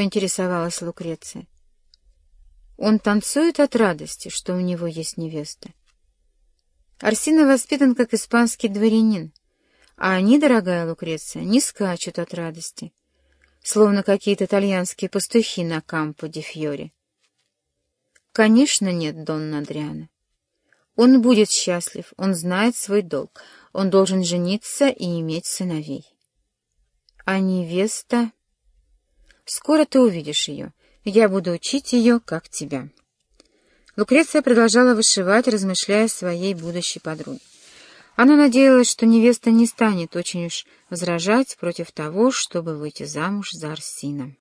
поинтересовалась Лукреция. Он танцует от радости, что у него есть невеста. Арсина воспитан как испанский дворянин, а они, дорогая Лукреция, не скачут от радости, словно какие-то итальянские пастухи на Кампо ди Фьори. Конечно, нет, Донна Адриана. Он будет счастлив, он знает свой долг, он должен жениться и иметь сыновей. А невеста... Скоро ты увидишь ее. Я буду учить ее, как тебя. Лукреция продолжала вышивать, размышляя о своей будущей подруге. Она надеялась, что невеста не станет очень уж возражать против того, чтобы выйти замуж за Арсина.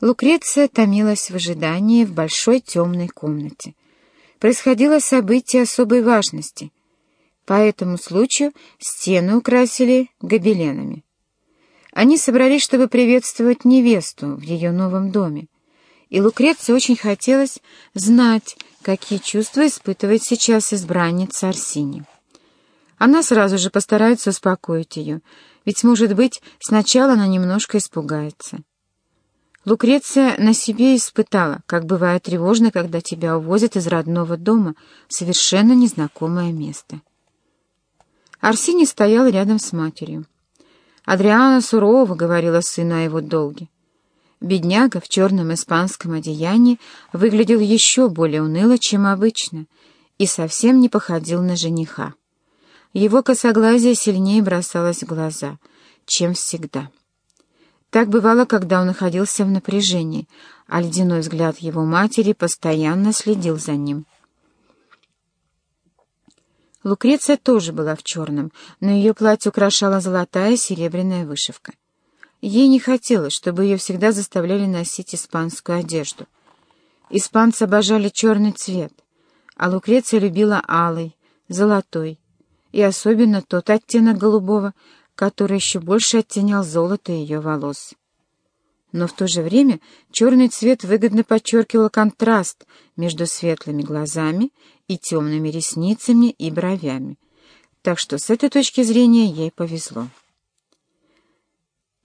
Лукреция томилась в ожидании в большой темной комнате. Происходило событие особой важности. По этому случаю стены украсили гобеленами. Они собрались, чтобы приветствовать невесту в ее новом доме. И Лукреции очень хотелось знать, какие чувства испытывает сейчас избранница Арсини. Она сразу же постарается успокоить ее, ведь, может быть, сначала она немножко испугается. Лукреция на себе испытала, как бывает тревожно, когда тебя увозят из родного дома в совершенно незнакомое место. Арсений стоял рядом с матерью. Адриана сурово говорила сыну о его долге. Бедняга в черном испанском одеянии выглядел еще более уныло, чем обычно, и совсем не походил на жениха. Его косоглазие сильнее бросалось в глаза, чем всегда. Так бывало, когда он находился в напряжении, а ледяной взгляд его матери постоянно следил за ним. Лукреция тоже была в черном, но ее платье украшала золотая серебряная вышивка. Ей не хотелось, чтобы ее всегда заставляли носить испанскую одежду. Испанцы обожали черный цвет, а Лукреция любила алый, золотой и особенно тот оттенок голубого, который еще больше оттенял золото ее волос. Но в то же время черный цвет выгодно подчеркивал контраст между светлыми глазами и темными ресницами и бровями, так что с этой точки зрения ей повезло.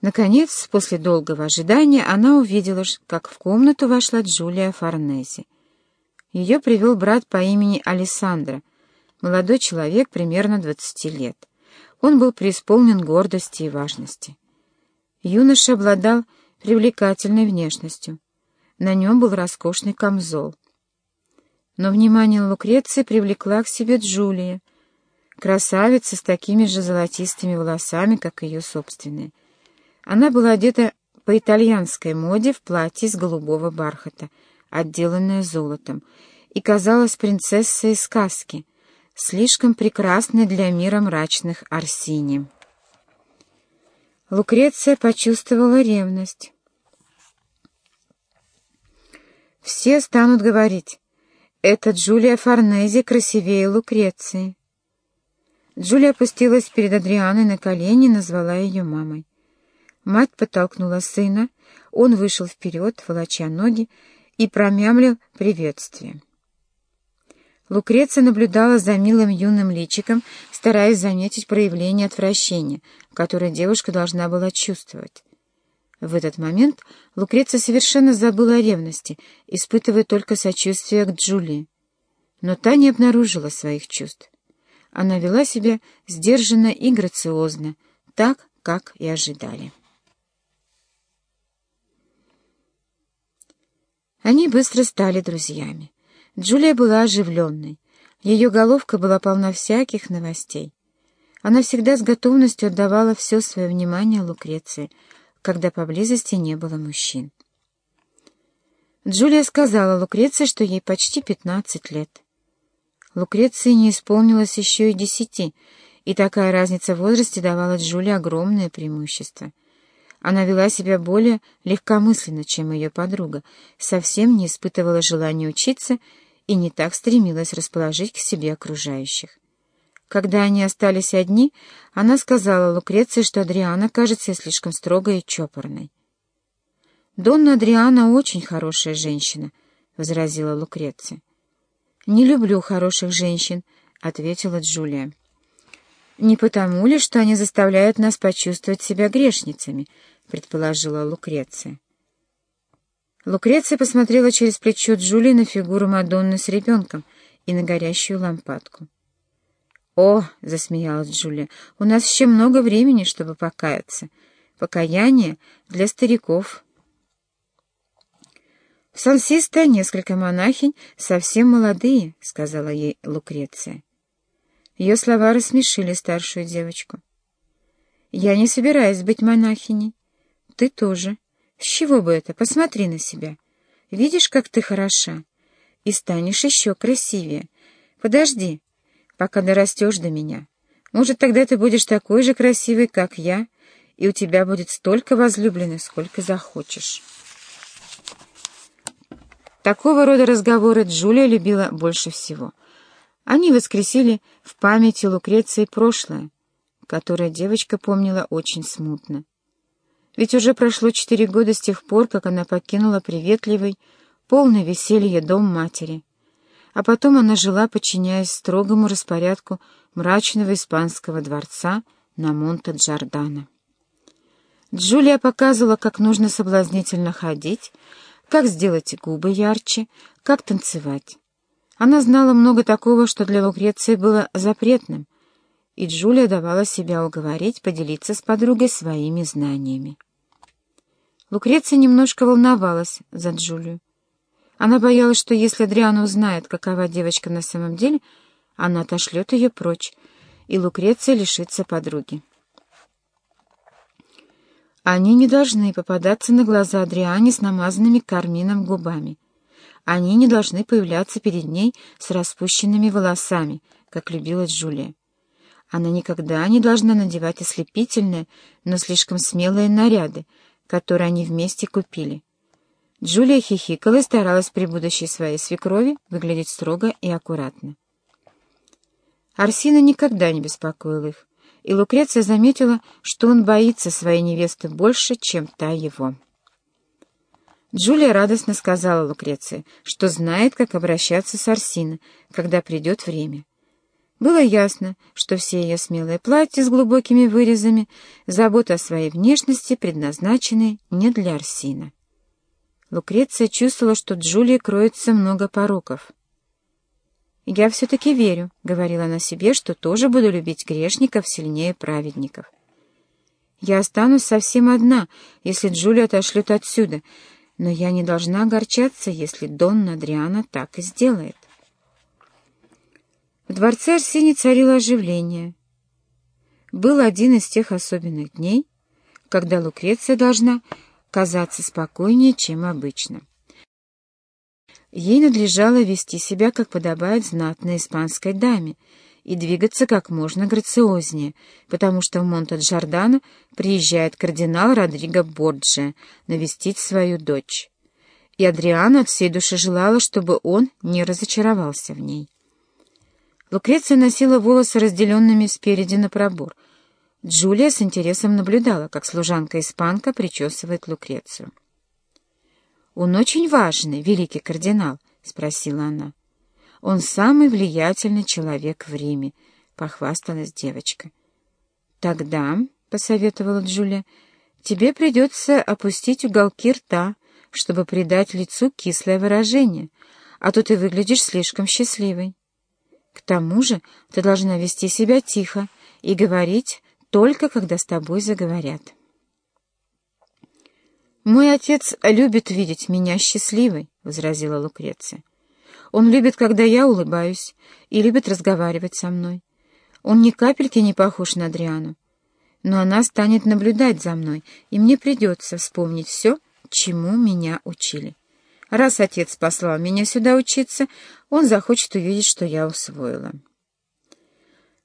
Наконец, после долгого ожидания, она увидела, как в комнату вошла Джулия Форнези. Ее привел брат по имени Алессандро, молодой человек примерно двадцати лет. Он был преисполнен гордости и важности. Юноша обладал привлекательной внешностью. На нем был роскошный камзол. Но внимание Лукреции привлекла к себе Джулия, красавица с такими же золотистыми волосами, как ее собственные. Она была одета по итальянской моде в платье из голубого бархата, отделанное золотом, и казалась принцессой из сказки, слишком прекрасной для мира мрачных Арсини. Лукреция почувствовала ревность. Все станут говорить, это Джулия Форнези красивее Лукреции. Джулия опустилась перед Адрианой на колени и назвала ее мамой. Мать подтолкнула сына, он вышел вперед, волоча ноги, и промямлил приветствие. Лукреция наблюдала за милым юным личиком, стараясь заметить проявление отвращения, которое девушка должна была чувствовать. В этот момент Лукреция совершенно забыла о ревности, испытывая только сочувствие к Джулии. Но та не обнаружила своих чувств. Она вела себя сдержанно и грациозно, так, как и ожидали. Они быстро стали друзьями. Джулия была оживленной. Ее головка была полна всяких новостей. Она всегда с готовностью отдавала все свое внимание Лукреции, когда поблизости не было мужчин. Джулия сказала Лукреции, что ей почти пятнадцать лет. Лукреции не исполнилось еще и десяти, и такая разница в возрасте давала Джулии огромное преимущество — она вела себя более легкомысленно, чем ее подруга, совсем не испытывала желания учиться и не так стремилась расположить к себе окружающих. Когда они остались одни, она сказала Лукреции, что Адриана кажется слишком строгой и чопорной. «Донна Адриана очень хорошая женщина», — возразила Лукреция. «Не люблю хороших женщин», — ответила Джулия. «Не потому ли, что они заставляют нас почувствовать себя грешницами?» — предположила Лукреция. Лукреция посмотрела через плечо Джулии на фигуру Мадонны с ребенком и на горящую лампадку. «О!» — засмеялась Джулия. «У нас еще много времени, чтобы покаяться. Покаяние для стариков». «В Сан-Систо несколько монахинь, совсем молодые», — сказала ей Лукреция. Ее слова рассмешили старшую девочку. «Я не собираюсь быть монахиней. Ты тоже. С чего бы это? Посмотри на себя. Видишь, как ты хороша? И станешь еще красивее. Подожди, пока дорастешь до меня. Может, тогда ты будешь такой же красивый, как я, и у тебя будет столько возлюбленных, сколько захочешь». Такого рода разговоры Джулия любила больше всего. Они воскресили в памяти Лукреции прошлое, которое девочка помнила очень смутно. Ведь уже прошло четыре года с тех пор, как она покинула приветливый, полный веселья дом матери. А потом она жила, подчиняясь строгому распорядку мрачного испанского дворца на Монте-Джордано. Джулия показывала, как нужно соблазнительно ходить, как сделать губы ярче, как танцевать. Она знала много такого, что для Лукреции было запретным, и Джулия давала себя уговорить поделиться с подругой своими знаниями. Лукреция немножко волновалась за Джулию. Она боялась, что если Адриана узнает, какова девочка на самом деле, она отошлет ее прочь, и Лукреция лишится подруги. Они не должны попадаться на глаза Адриане с намазанными кармином губами. Они не должны появляться перед ней с распущенными волосами, как любила Джулия. Она никогда не должна надевать ослепительные, но слишком смелые наряды, который они вместе купили. Джулия хихикала и старалась при будущей своей свекрови выглядеть строго и аккуратно. Арсина никогда не беспокоил их, и Лукреция заметила, что он боится своей невесты больше, чем та его. Джулия радостно сказала Лукреции, что знает, как обращаться с Арсиной, когда придет время. Было ясно, что все ее смелые платья с глубокими вырезами, забота о своей внешности предназначены не для Арсина. Лукреция чувствовала, что Джулии кроется много пороков. «Я все-таки верю», — говорила она себе, — «что тоже буду любить грешников сильнее праведников. Я останусь совсем одна, если Джулия отошлет отсюда, но я не должна огорчаться, если Донна Адриана так и сделает». В дворце Арсений царило оживление. Был один из тех особенных дней, когда Лукреция должна казаться спокойнее, чем обычно. Ей надлежало вести себя, как подобает знатной испанской даме, и двигаться как можно грациознее, потому что в Монте-Джордано приезжает кардинал Родриго Борджи навестить свою дочь. И Адриана от всей души желала, чтобы он не разочаровался в ней. Лукреция носила волосы разделенными спереди на пробор. Джулия с интересом наблюдала, как служанка-испанка причесывает Лукрецию. «Он очень важный, великий кардинал», — спросила она. «Он самый влиятельный человек в Риме», — похвасталась девочка. «Тогда», — посоветовала Джулия, — «тебе придется опустить уголки рта, чтобы придать лицу кислое выражение, а то ты выглядишь слишком счастливой». К тому же ты должна вести себя тихо и говорить только, когда с тобой заговорят. «Мой отец любит видеть меня счастливой», — возразила Лукреция. «Он любит, когда я улыбаюсь, и любит разговаривать со мной. Он ни капельки не похож на Адриану. Но она станет наблюдать за мной, и мне придется вспомнить все, чему меня учили». Раз отец послал меня сюда учиться, он захочет увидеть, что я усвоила.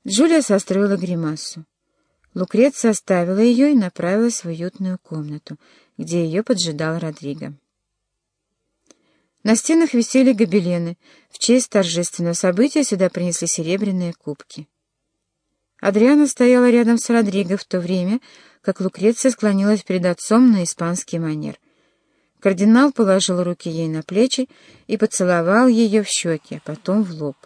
Джулия состроила гримасу. Лукреция оставила ее и направилась в уютную комнату, где ее поджидал Родриго. На стенах висели гобелены. В честь торжественного события сюда принесли серебряные кубки. Адриана стояла рядом с Родриго в то время, как Лукреция склонилась перед отцом на испанский манер — Кардинал положил руки ей на плечи и поцеловал ее в щеки, а потом в лоб.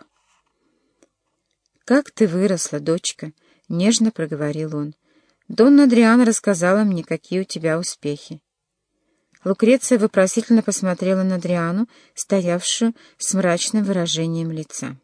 «Как ты выросла, дочка!» — нежно проговорил он. «Донна Адриана рассказала мне, какие у тебя успехи». Лукреция вопросительно посмотрела на Дриану, стоявшую с мрачным выражением лица.